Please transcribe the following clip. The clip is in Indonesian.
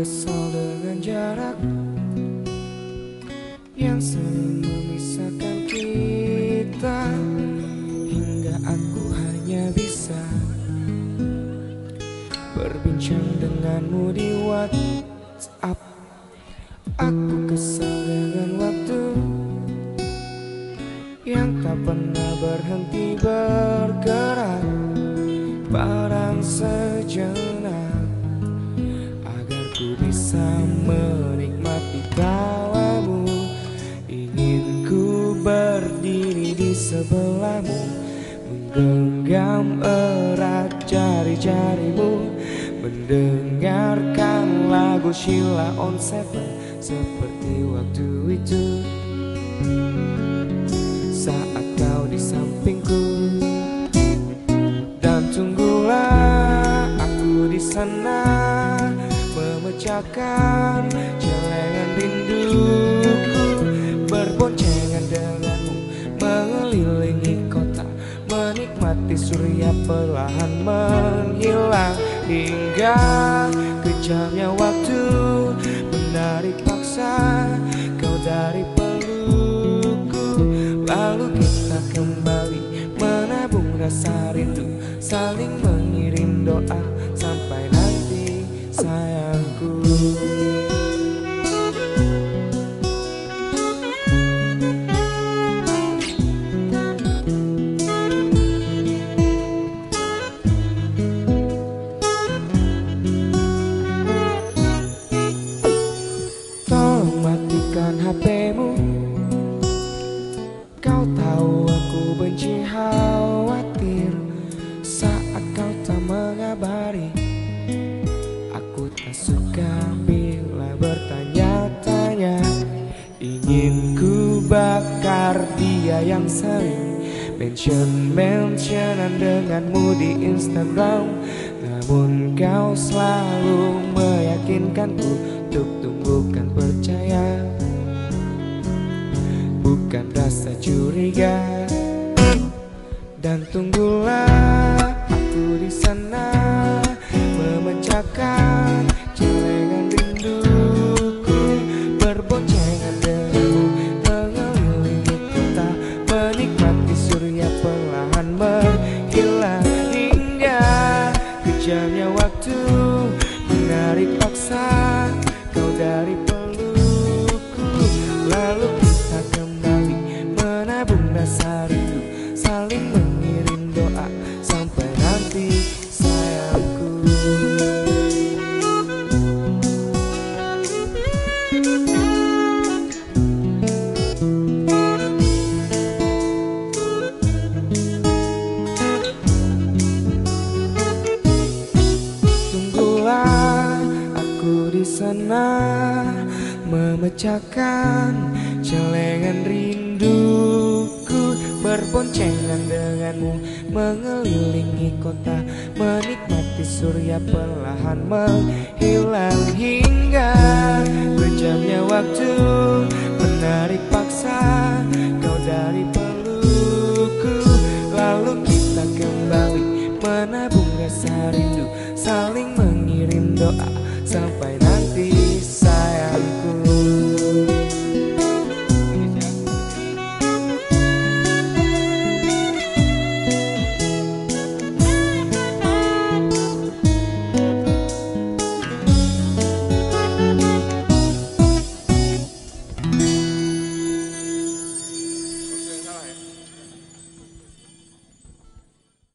kesal dengan jarak yang sering memisahkan kita hingga aku hanya bisa berbincang denganmu di WhatsApp. Aku kesal dengan waktu yang tak pernah berhenti bergerak. Menggenggam erat jari-jarimu, mendengarkan lagu Sheila on Seven seperti waktu itu. Saat kau di sampingku. Dan tunggulah aku di sana memecahkan celengan rinduku hingga kejamnya waktu menarik paksa kau dari pelukku. Lalu kita kembali menabung rasa rindu saling yang sering Mention-mentionan denganmu di Instagram. Namun kau selalu meyakinkanku Untuk tumbuhkan percaya. Bukan rasa curiga. Dan tunggulah kejamnya waktu Menarik paksa kau dari pelukku Lalu kita kembali menabung rasa rindu Saling mengirim doa sampai nanti sayangku di sana memecahkan celengan rinduku berboncengan denganmu mengelilingi kota menikmati surya perlahan menghilang hingga berjamnya waktu